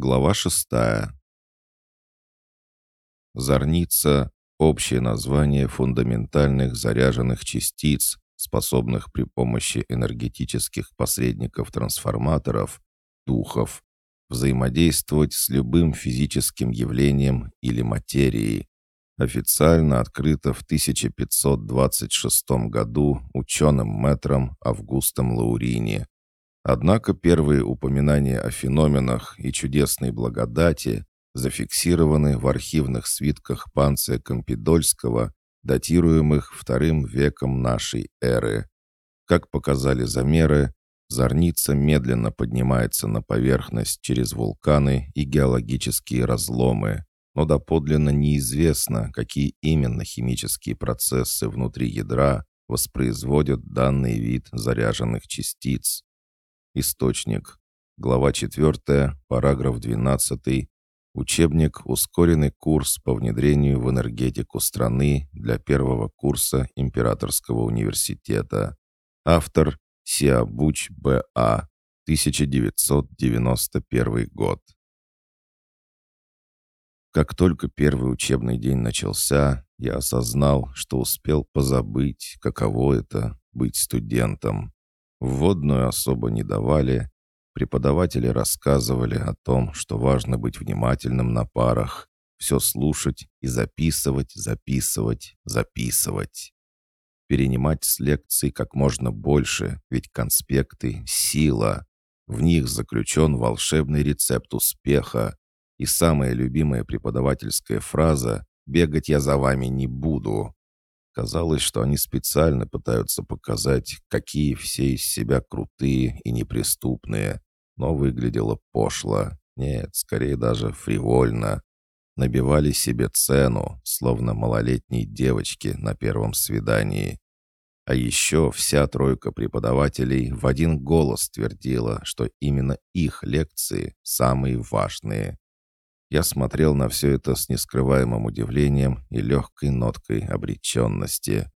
Глава шестая. Зорница — общее название фундаментальных заряженных частиц, способных при помощи энергетических посредников-трансформаторов, духов, взаимодействовать с любым физическим явлением или материей. Официально открыто в 1526 году ученым мэтром Августом Лаурини. Однако первые упоминания о феноменах и чудесной благодати зафиксированы в архивных свитках Панция Компидольского, датируемых вторым веком нашей эры. Как показали замеры, Зорница медленно поднимается на поверхность через вулканы и геологические разломы, но доподлинно неизвестно, какие именно химические процессы внутри ядра воспроизводят данный вид заряженных частиц. Источник. Глава 4, параграф 12. Учебник «Ускоренный курс по внедрению в энергетику страны» для первого курса Императорского университета. Автор Сиабуч Б.А. 1991 год. Как только первый учебный день начался, я осознал, что успел позабыть, каково это — быть студентом. Вводную особо не давали. Преподаватели рассказывали о том, что важно быть внимательным на парах, все слушать и записывать, записывать, записывать перенимать с лекций как можно больше, ведь конспекты — сила. В них заключен волшебный рецепт успеха. И самая любимая преподавательская фраза «бегать я за вами не буду». Казалось, что они специально пытаются показать, какие все из себя крутые и неприступные, но выглядело пошло. Нет, скорее даже фривольно. Набивали себе цену, словно малолетние девочки на первом свидании. А еще вся тройка преподавателей в один голос твердила, что именно их лекции самые важные. Я смотрел на все это с нескрываемым удивлением и легкой ноткой обреченности.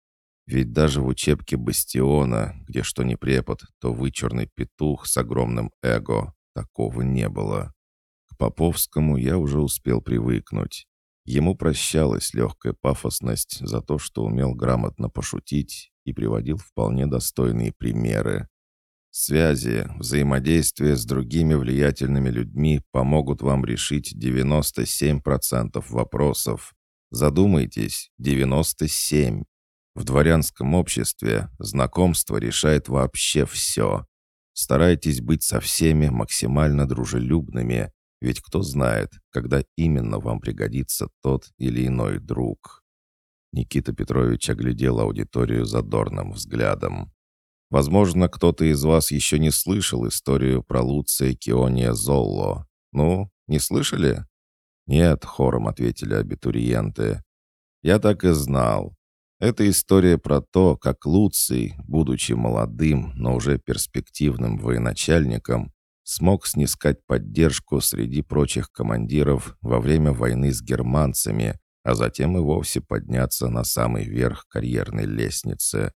Ведь даже в учебке «Бастиона», где что не препод, то вычурный петух с огромным эго, такого не было. К Поповскому я уже успел привыкнуть. Ему прощалась легкая пафосность за то, что умел грамотно пошутить и приводил вполне достойные примеры. Связи, взаимодействие с другими влиятельными людьми помогут вам решить 97% вопросов. Задумайтесь, 97. В дворянском обществе знакомство решает вообще все. Старайтесь быть со всеми максимально дружелюбными, ведь кто знает, когда именно вам пригодится тот или иной друг. Никита Петрович оглядел аудиторию задорным взглядом. «Возможно, кто-то из вас еще не слышал историю про Луция Киония Золло. Ну, не слышали?» «Нет», — хором ответили абитуриенты. «Я так и знал. Это история про то, как Луций, будучи молодым, но уже перспективным военачальником, смог снискать поддержку среди прочих командиров во время войны с германцами, а затем и вовсе подняться на самый верх карьерной лестницы.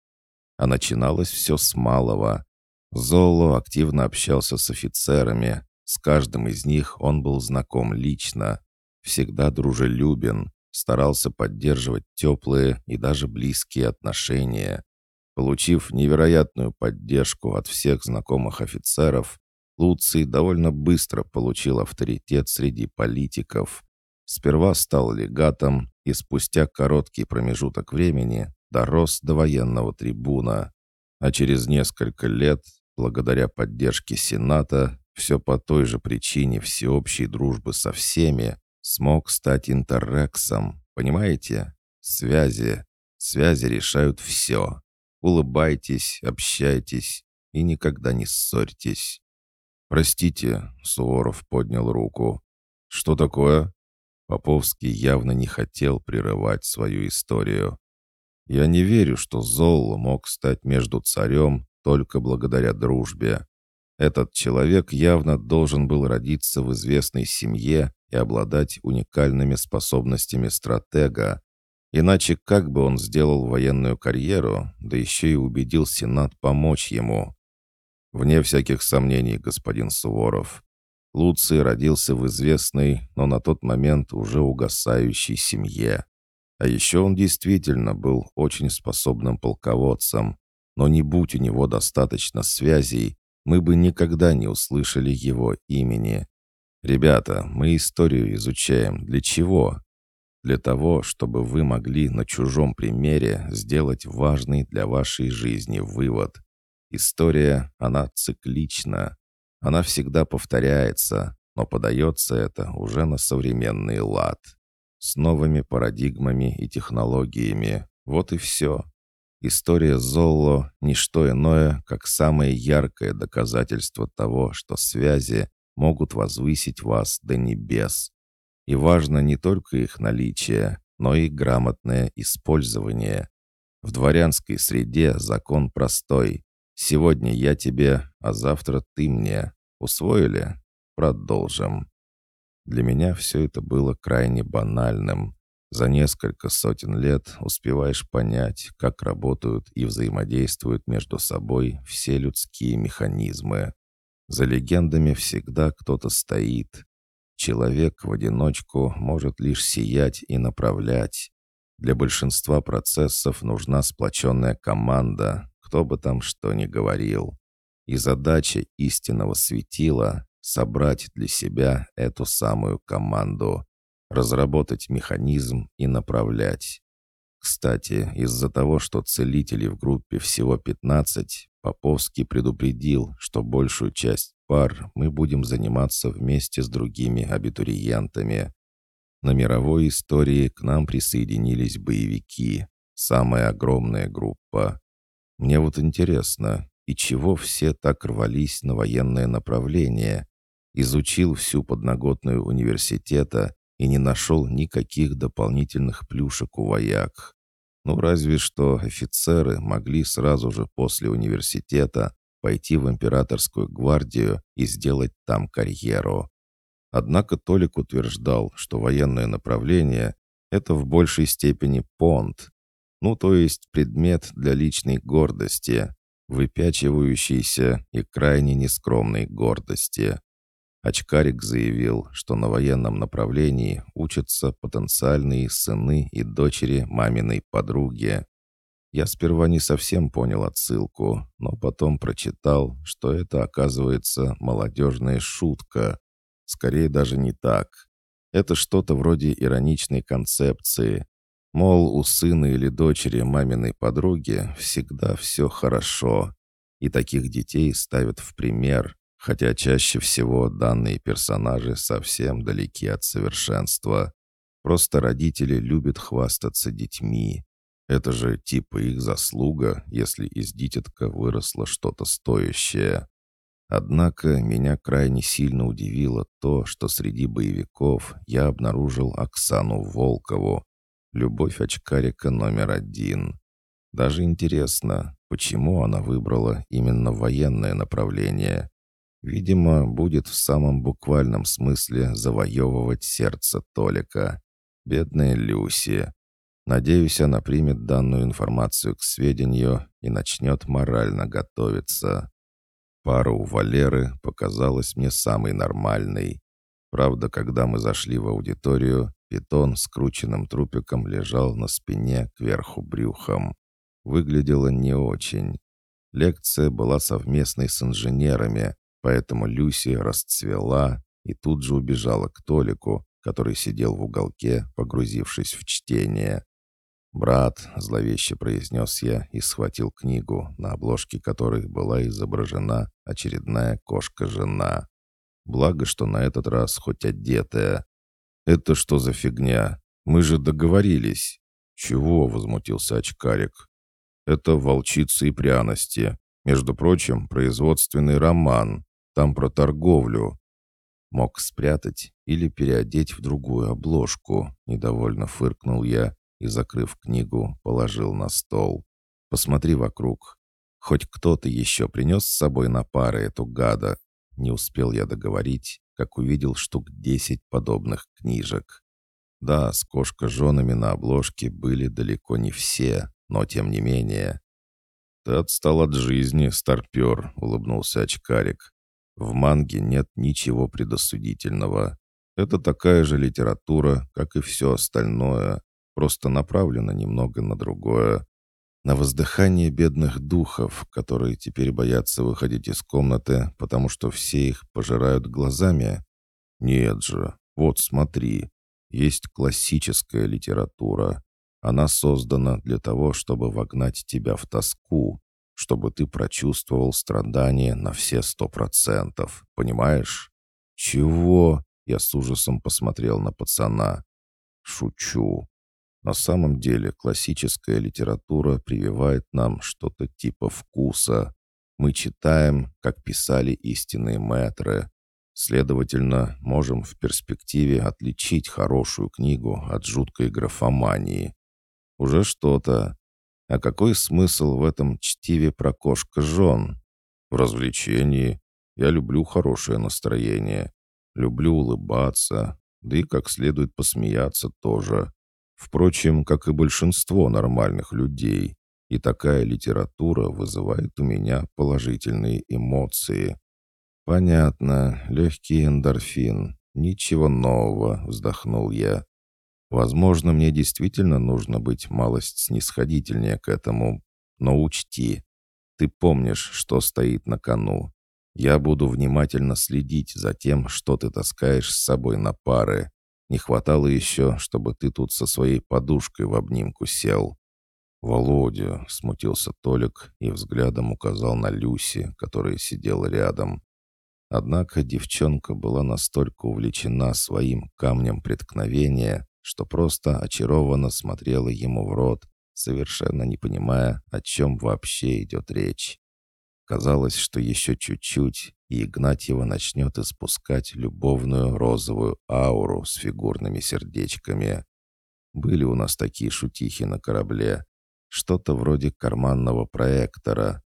А начиналось все с малого. Золо активно общался с офицерами, с каждым из них он был знаком лично, всегда дружелюбен, старался поддерживать теплые и даже близкие отношения. Получив невероятную поддержку от всех знакомых офицеров, Луций довольно быстро получил авторитет среди политиков. Сперва стал легатом и спустя короткий промежуток времени дорос до военного трибуна. А через несколько лет, благодаря поддержке Сената, все по той же причине всеобщей дружбы со всеми, смог стать интеррексом. Понимаете? Связи. Связи решают все. Улыбайтесь, общайтесь и никогда не ссорьтесь. «Простите», — Суворов поднял руку. «Что такое?» Поповский явно не хотел прерывать свою историю. «Я не верю, что Золло мог стать между царем только благодаря дружбе. Этот человек явно должен был родиться в известной семье и обладать уникальными способностями стратега. Иначе как бы он сделал военную карьеру, да еще и убедил Сенат помочь ему? Вне всяких сомнений, господин Суворов. Луций родился в известной, но на тот момент уже угасающей семье. А еще он действительно был очень способным полководцем, но не будь у него достаточно связей, мы бы никогда не услышали его имени. Ребята, мы историю изучаем. Для чего? Для того, чтобы вы могли на чужом примере сделать важный для вашей жизни вывод. История, она циклична. Она всегда повторяется, но подается это уже на современный лад с новыми парадигмами и технологиями. Вот и все. История Золло — ничто иное, как самое яркое доказательство того, что связи могут возвысить вас до небес. И важно не только их наличие, но и грамотное использование. В дворянской среде закон простой. Сегодня я тебе, а завтра ты мне. Усвоили? Продолжим. Для меня все это было крайне банальным. За несколько сотен лет успеваешь понять, как работают и взаимодействуют между собой все людские механизмы. За легендами всегда кто-то стоит. Человек в одиночку может лишь сиять и направлять. Для большинства процессов нужна сплоченная команда, кто бы там что ни говорил. И задача истинного светила собрать для себя эту самую команду, разработать механизм и направлять. Кстати, из-за того, что целителей в группе всего 15, Поповский предупредил, что большую часть пар мы будем заниматься вместе с другими абитуриентами. На мировой истории к нам присоединились боевики, самая огромная группа. Мне вот интересно, и чего все так рвались на военное направление? Изучил всю подноготную университета и не нашел никаких дополнительных плюшек у вояк. Ну, разве что офицеры могли сразу же после университета пойти в императорскую гвардию и сделать там карьеру. Однако Толик утверждал, что военное направление — это в большей степени понт, ну, то есть предмет для личной гордости, выпячивающейся и крайне нескромной гордости. Очкарик заявил, что на военном направлении учатся потенциальные сыны и дочери маминой подруги. Я сперва не совсем понял отсылку, но потом прочитал, что это, оказывается, молодежная шутка. Скорее даже не так. Это что-то вроде ироничной концепции. Мол, у сына или дочери маминой подруги всегда все хорошо. И таких детей ставят в пример, хотя чаще всего данные персонажи совсем далеки от совершенства. Просто родители любят хвастаться детьми. Это же типа их заслуга, если из дитятка выросло что-то стоящее. Однако меня крайне сильно удивило то, что среди боевиков я обнаружил Оксану Волкову, любовь очкарика номер один. Даже интересно, почему она выбрала именно военное направление. Видимо, будет в самом буквальном смысле завоевывать сердце Толика. Бедная Люси. Надеюсь, она примет данную информацию к сведению и начнет морально готовиться. Пара у Валеры показалась мне самой нормальной. Правда, когда мы зашли в аудиторию, питон с крученным трупиком лежал на спине кверху брюхом. Выглядело не очень. Лекция была совместной с инженерами, Поэтому Люси расцвела и тут же убежала к Толику, который сидел в уголке, погрузившись в чтение. «Брат», — зловеще произнес я и схватил книгу, на обложке которой была изображена очередная кошка-жена. Благо, что на этот раз хоть одетая. «Это что за фигня? Мы же договорились». «Чего?» — возмутился очкарик. «Это волчицы и пряности. Между прочим, производственный роман. Там про торговлю. Мог спрятать или переодеть в другую обложку. Недовольно фыркнул я и, закрыв книгу, положил на стол. Посмотри вокруг. Хоть кто-то еще принес с собой на пары эту гада. Не успел я договорить, как увидел штук десять подобных книжек. Да, с кошка-женами на обложке были далеко не все, но тем не менее. «Ты отстал от жизни, старпер», — улыбнулся очкарик. В манге нет ничего предосудительного. Это такая же литература, как и все остальное, просто направлена немного на другое. На воздыхание бедных духов, которые теперь боятся выходить из комнаты, потому что все их пожирают глазами. Нет же, вот смотри, есть классическая литература. Она создана для того, чтобы вогнать тебя в тоску, чтобы ты прочувствовал страдания на все сто процентов. Понимаешь? Чего? Я с ужасом посмотрел на пацана. Шучу. На самом деле классическая литература прививает нам что-то типа вкуса. Мы читаем, как писали истинные мэтры. Следовательно, можем в перспективе отличить хорошую книгу от жуткой графомании. Уже что-то. А какой смысл в этом чтиве про кошка жен? В развлечении. Я люблю хорошее настроение. Люблю улыбаться, да и как следует посмеяться тоже. Впрочем, как и большинство нормальных людей. И такая литература вызывает у меня положительные эмоции. Понятно, легкий эндорфин. Ничего нового, вздохнул я. Возможно, мне действительно нужно быть малость снисходительнее к этому, но учти, ты помнишь, что стоит на кону. Я буду внимательно следить за тем, что ты таскаешь с собой на пары. Не хватало еще, чтобы ты тут со своей подушкой в обнимку сел. «Володя», — смутился Толик и взглядом указал на Люси, которая сидела рядом. Однако девчонка была настолько увлечена своим камнем преткновения, что просто очарованно смотрела ему в рот, совершенно не понимая, о чем вообще идет речь. Казалось, что еще чуть-чуть, и Игнатьева начнет испускать любовную розовую ауру с фигурными сердечками. Были у нас такие шутихи на корабле. Что-то вроде карманного проектора.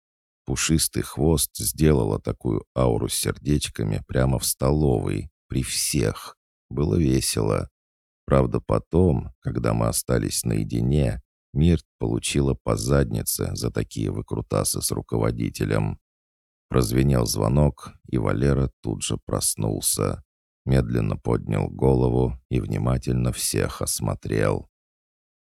Пушистый хвост сделала такую ауру с сердечками прямо в столовой, при всех. Было весело. Правда, потом, когда мы остались наедине, Мирт получила по заднице за такие выкрутасы с руководителем. Прозвенел звонок, и Валера тут же проснулся. Медленно поднял голову и внимательно всех осмотрел.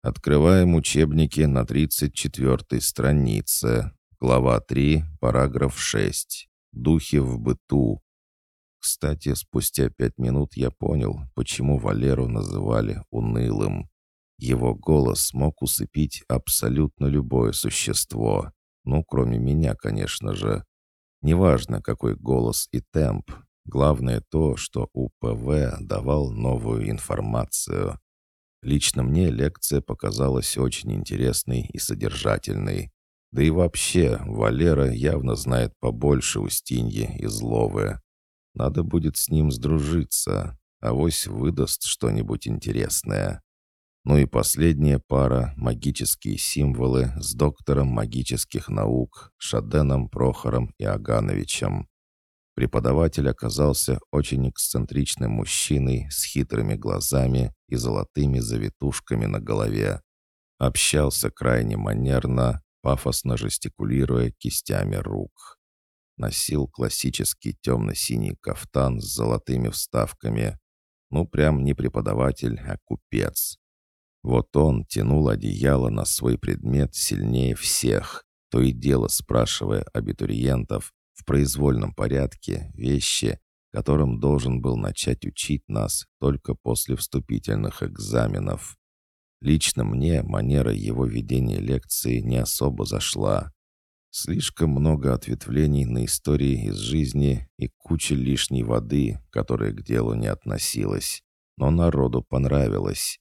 Открываем учебники на 34-й странице. Глава 3, параграф 6. Духи в быту. Кстати, спустя пять минут я понял, почему Валеру называли унылым. Его голос мог усыпить абсолютно любое существо. Ну, кроме меня, конечно же. Неважно, какой голос и темп. Главное то, что УПВ давал новую информацию. Лично мне лекция показалась очень интересной и содержательной. Да и вообще, Валера явно знает побольше Устиньи и Зловы. Надо будет с ним сдружиться, авось выдаст что-нибудь интересное. Ну и последняя пара — магические символы с доктором магических наук Шаденом Прохором и Агановичем. Преподаватель оказался очень эксцентричным мужчиной с хитрыми глазами и золотыми завитушками на голове. Общался крайне манерно, пафосно жестикулируя кистями рук. Носил классический темно-синий кафтан с золотыми вставками. Ну, прям не преподаватель, а купец. Вот он тянул одеяло на свой предмет сильнее всех, то и дело спрашивая абитуриентов в произвольном порядке вещи, которым должен был начать учить нас только после вступительных экзаменов. Лично мне манера его ведения лекции не особо зашла. Слишком много ответвлений на истории из жизни и куча лишней воды, которая к делу не относилась. Но народу понравилось.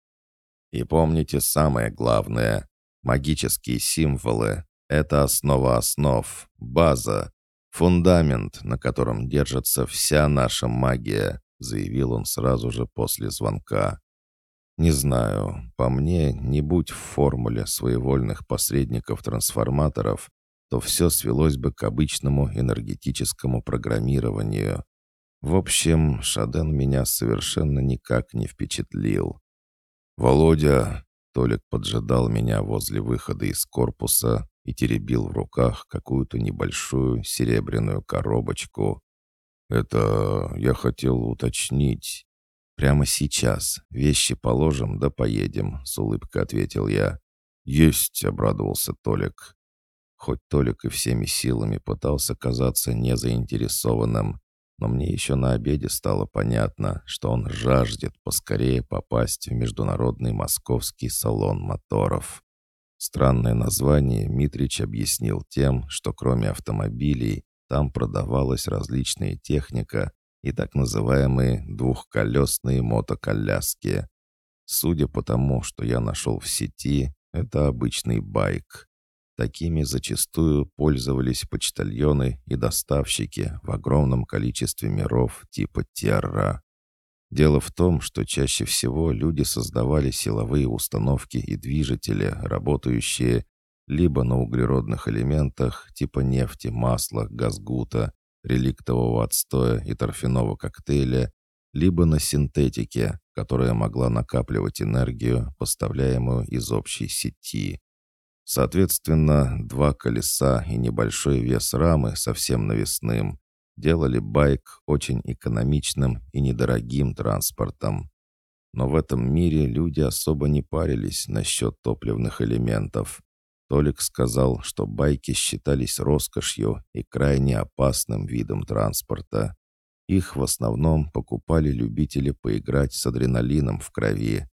И помните самое главное. Магические символы — это основа основ, база, фундамент, на котором держится вся наша магия, заявил он сразу же после звонка. Не знаю, по мне, не будь в формуле своевольных посредников-трансформаторов, то все свелось бы к обычному энергетическому программированию. В общем, Шаден меня совершенно никак не впечатлил. «Володя!» Толик поджидал меня возле выхода из корпуса и теребил в руках какую-то небольшую серебряную коробочку. «Это я хотел уточнить». «Прямо сейчас. Вещи положим, да поедем», — с улыбкой ответил я. «Есть», — обрадовался Толик. Хоть Толик и всеми силами пытался казаться незаинтересованным, но мне еще на обеде стало понятно, что он жаждет поскорее попасть в международный московский салон моторов. Странное название Митрич объяснил тем, что кроме автомобилей там продавалась различная техника и так называемые двухколесные мотоколяски. Судя по тому, что я нашел в сети, это обычный байк. Такими зачастую пользовались почтальоны и доставщики в огромном количестве миров типа Терра. Дело в том, что чаще всего люди создавали силовые установки и движители, работающие либо на углеродных элементах типа нефти, масла, газгута, реликтового отстоя и торфяного коктейля, либо на синтетике, которая могла накапливать энергию, поставляемую из общей сети. Соответственно, два колеса и небольшой вес рамы совсем навесным делали байк очень экономичным и недорогим транспортом. Но в этом мире люди особо не парились насчет топливных элементов. Толик сказал, что байки считались роскошью и крайне опасным видом транспорта. Их в основном покупали любители поиграть с адреналином в крови.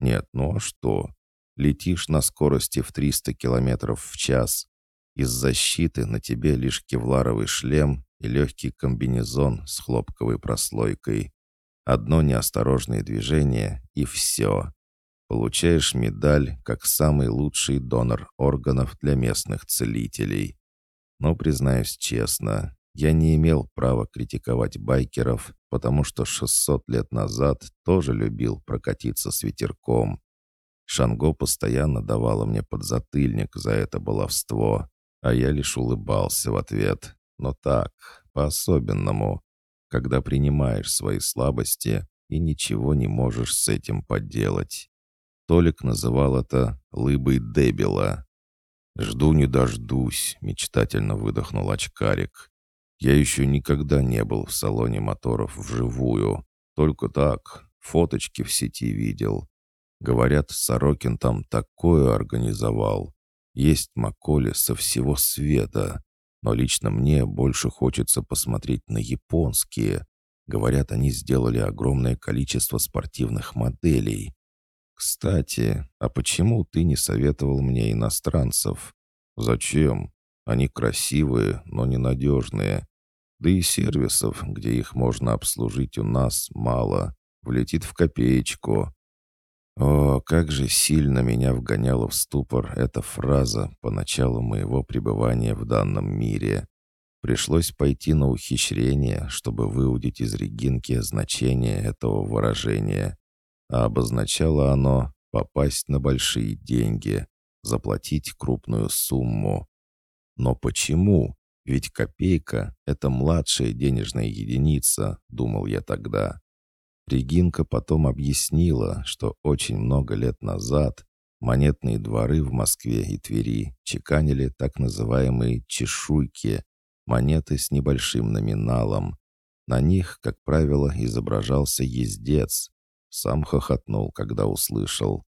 Нет, ну а что? Летишь на скорости в 300 километров в час. Из защиты на тебе лишь кевларовый шлем и легкий комбинезон с хлопковой прослойкой. Одно неосторожное движение — и все. Получаешь медаль как самый лучший донор органов для местных целителей. Но, признаюсь честно, я не имел права критиковать байкеров, потому что 600 лет назад тоже любил прокатиться с ветерком. Шанго постоянно давала мне подзатыльник за это баловство, а я лишь улыбался в ответ. Но так, по-особенному, когда принимаешь свои слабости и ничего не можешь с этим поделать. Толик называл это «лыбой дебила». «Жду не дождусь», — мечтательно выдохнул очкарик. «Я еще никогда не был в салоне моторов вживую. Только так, фоточки в сети видел. Говорят, Сорокин там такое организовал. Есть Маколи со всего света. Но лично мне больше хочется посмотреть на японские. Говорят, они сделали огромное количество спортивных моделей. Кстати, а почему ты не советовал мне иностранцев? Зачем? Они красивые, но ненадежные. Да и сервисов, где их можно обслужить у нас, мало. Влетит в копеечку. О, как же сильно меня вгоняла в ступор эта фраза по началу моего пребывания в данном мире. Пришлось пойти на ухищрение, чтобы выудить из Регинки значение этого выражения. А обозначало оно попасть на большие деньги, заплатить крупную сумму. Но почему? Ведь копейка — это младшая денежная единица, думал я тогда. Регинка потом объяснила, что очень много лет назад монетные дворы в Москве и Твери чеканили так называемые «чешуйки» — монеты с небольшим номиналом. На них, как правило, изображался ездец. Сам хохотнул, когда услышал.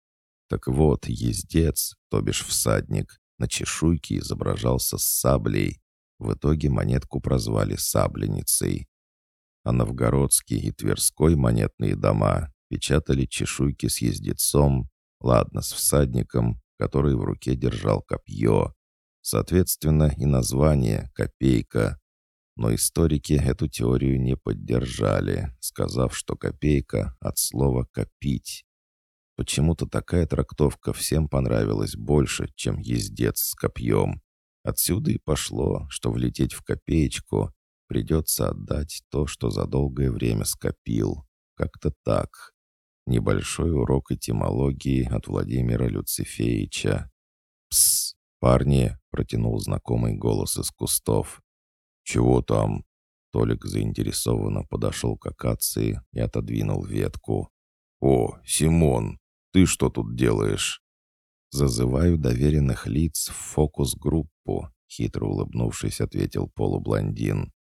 Так вот, ездец, то бишь всадник, на чешуйке изображался с саблей. В итоге монетку прозвали сабленицей а новгородские и тверской монетные дома печатали чешуйки с ездецом, ладно, с всадником, который в руке держал копье. Соответственно, и название «копейка». Но историки эту теорию не поддержали, сказав, что копейка от слова «копить». Почему-то такая трактовка всем понравилась больше, чем ездец с копьем. Отсюда и пошло, что влететь в копеечку Придется отдать то, что за долгое время скопил. Как-то так. Небольшой урок этимологии от Владимира Люцифеевича. «Пс, парни!» — протянул знакомый голос из кустов. «Чего там?» Толик заинтересованно подошел к акации и отодвинул ветку. «О, Симон, ты что тут делаешь?» «Зазываю доверенных лиц в фокус-группу», — хитро улыбнувшись, ответил полублондин.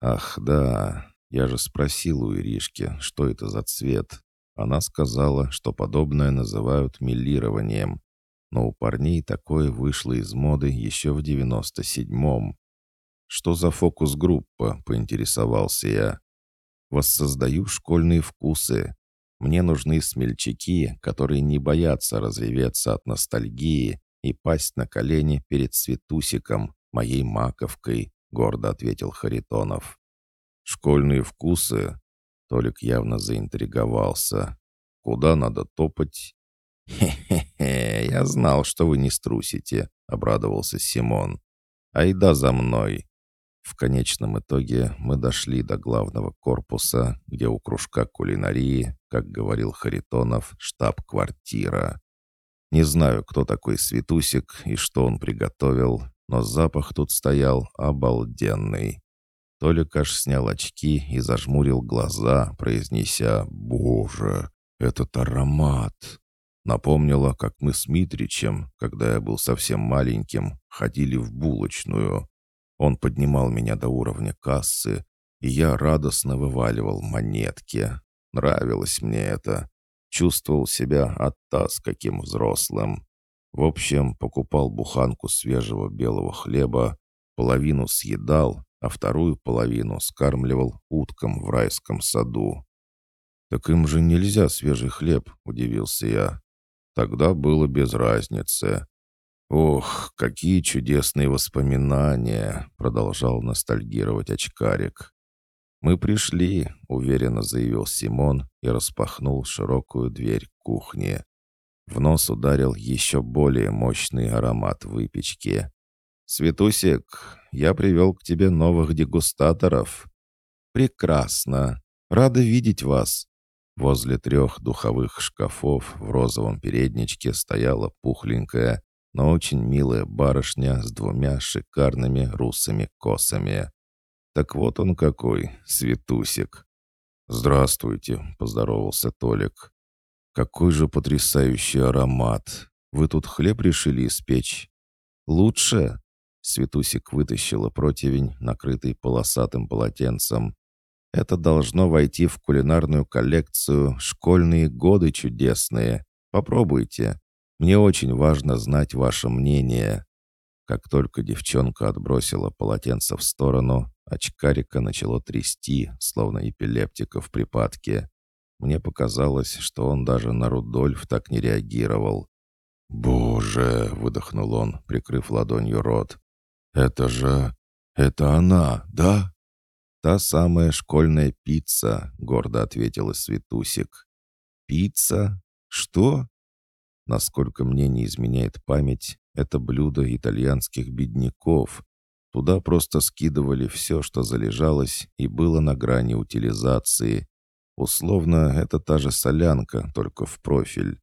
Ах, да, я же спросил у Иришки, что это за цвет. Она сказала, что подобное называют милированием. Но у парней такое вышло из моды еще в девяносто седьмом. «Что за фокус-группа?» — поинтересовался я. «Воссоздаю школьные вкусы. Мне нужны смельчаки, которые не боятся разреветься от ностальгии и пасть на колени перед Светусиком, моей маковкой», — гордо ответил Харитонов. «Школьные вкусы?» Толик явно заинтриговался. «Куда надо топать?» «Хе-хе-хе, я знал, что вы не струсите», — обрадовался Симон. «Айда за мной». В конечном итоге мы дошли до главного корпуса, где у кружка кулинарии, как говорил Харитонов, штаб-квартира. Не знаю, кто такой Светусик и что он приготовил, но запах тут стоял обалденный. Толик аж снял очки и зажмурил глаза, произнеся «Боже, этот аромат!» Напомнила, как мы с Митричем, когда я был совсем маленьким, ходили в булочную. Он поднимал меня до уровня кассы, и я радостно вываливал монетки. Нравилось мне это. Чувствовал себя оттас каким взрослым. В общем, покупал буханку свежего белого хлеба, половину съедал, а вторую половину скармливал уткам в райском саду. «Так им же нельзя свежий хлеб», — удивился я. Тогда было без разницы. «Ох, какие чудесные воспоминания!» — продолжал ностальгировать очкарик. «Мы пришли», — уверенно заявил Симон и распахнул широкую дверь кухни. В нос ударил еще более мощный аромат выпечки. «Светусик, я привел к тебе новых дегустаторов». «Прекрасно. Рада видеть вас». Возле трех духовых шкафов в розовом передничке стояла пухленькая, но очень милая барышня с двумя шикарными русыми косами. Так вот он какой, Светусик. «Здравствуйте», — поздоровался Толик. «Какой же потрясающий аромат! Вы тут хлеб решили испечь?» «Лучше?» Светусик вытащила противень, накрытый полосатым полотенцем. «Это должно войти в кулинарную коллекцию «Школьные годы чудесные». Попробуйте. Мне очень важно знать ваше мнение». Как только девчонка отбросила полотенце в сторону, очкарика начало трясти, словно эпилептика в припадке. Мне показалось, что он даже на Рудольф так не реагировал. «Боже!» — выдохнул он, прикрыв ладонью рот. «Это же... это она, да?» «Та самая школьная пицца», — гордо ответила Светусик. «Пицца? Что?» Насколько мне не изменяет память, это блюдо итальянских бедняков. Туда просто скидывали все, что залежалось и было на грани утилизации. Условно, это та же солянка, только в профиль.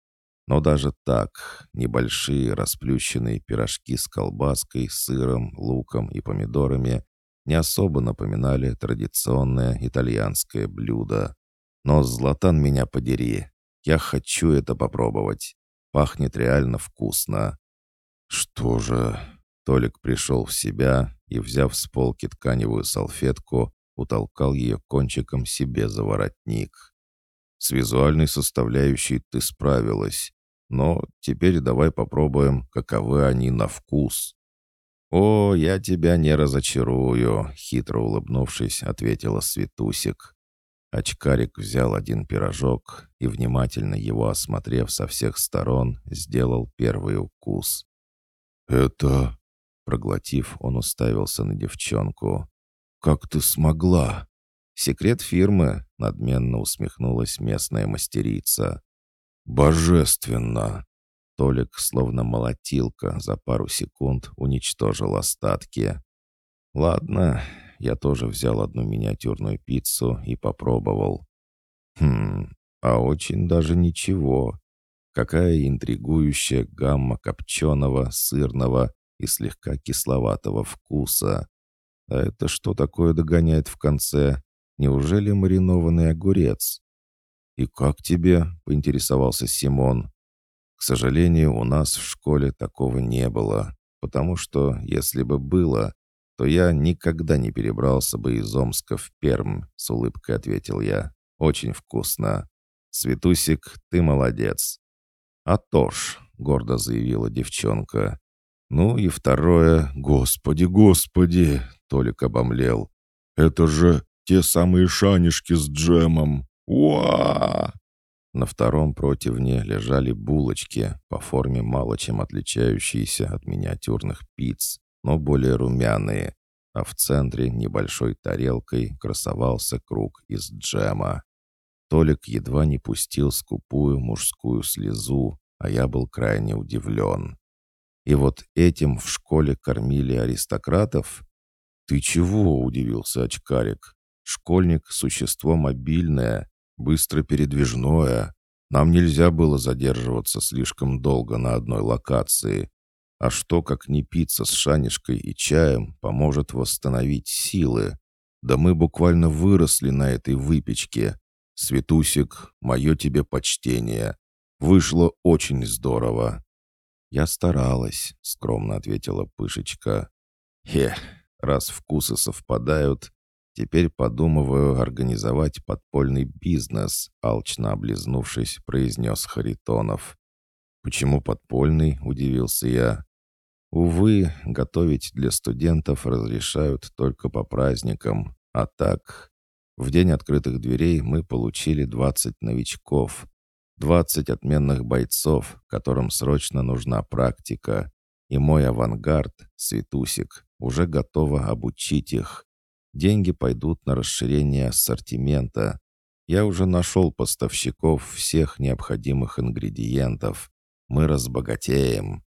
Но даже так, небольшие расплющенные пирожки с колбаской, сыром, луком и помидорами не особо напоминали традиционное итальянское блюдо. Но, Златан, меня подери, я хочу это попробовать. Пахнет реально вкусно. Что же... Толик пришел в себя и, взяв с полки тканевую салфетку, утолкал ее кончиком себе за воротник. С визуальной составляющей ты справилась, но теперь давай попробуем, каковы они на вкус. «О, я тебя не разочарую», — хитро улыбнувшись, ответила Светусик. Очкарик взял один пирожок и, внимательно его осмотрев со всех сторон, сделал первый укус. «Это...» — проглотив, он уставился на девчонку. «Как ты смогла?» «Секрет фирмы», — надменно усмехнулась местная мастерица. «Божественно!» Толик, словно молотилка, за пару секунд уничтожил остатки. «Ладно, я тоже взял одну миниатюрную пиццу и попробовал. Хм, а очень даже ничего. Какая интригующая гамма копченого, сырного и слегка кисловатого вкуса. А это что такое догоняет в конце? Неужели маринованный огурец? «И как тебе?» — поинтересовался Симон. «К сожалению, у нас в школе такого не было, потому что, если бы было, то я никогда не перебрался бы из Омска в Пермь», — с улыбкой ответил я. «Очень вкусно. Светусик, ты молодец». «А то ж», — гордо заявила девчонка. «Ну и второе, господи, господи!» — Толик обомлел. «Это же те самые шанишки с джемом! Уа!» На втором противне лежали булочки, по форме мало чем отличающиеся от миниатюрных пиц, но более румяные, а в центре небольшой тарелкой красовался круг из джема. Толик едва не пустил скупую мужскую слезу, а я был крайне удивлен. И вот этим в школе кормили аристократов? «Ты чего?» — удивился очкарик. «Школьник — существо мобильное, быстро передвижное. Нам нельзя было задерживаться слишком долго на одной локации. А что, как не пицца с шанишкой и чаем, поможет восстановить силы? Да мы буквально выросли на этой выпечке. Светусик, мое тебе почтение. Вышло очень здорово». «Я старалась», — скромно ответила Пышечка. «Хе, раз вкусы совпадают, Теперь подумываю организовать подпольный бизнес», — алчно облизнувшись, произнес Харитонов. «Почему подпольный?» — удивился я. «Увы, готовить для студентов разрешают только по праздникам. А так, в день открытых дверей мы получили 20 новичков, 20 отменных бойцов, которым срочно нужна практика. И мой авангард, Светусик, уже готова обучить их. Деньги пойдут на расширение ассортимента. Я уже нашел поставщиков всех необходимых ингредиентов. Мы разбогатеем.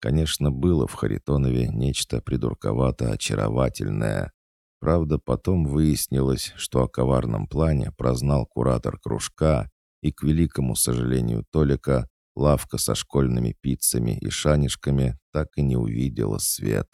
Конечно, было в Харитонове нечто придурковато-очаровательное. Правда, потом выяснилось, что о коварном плане прознал куратор кружка, и, к великому сожалению Толика, лавка со школьными пиццами и шанишками так и не увидела свет.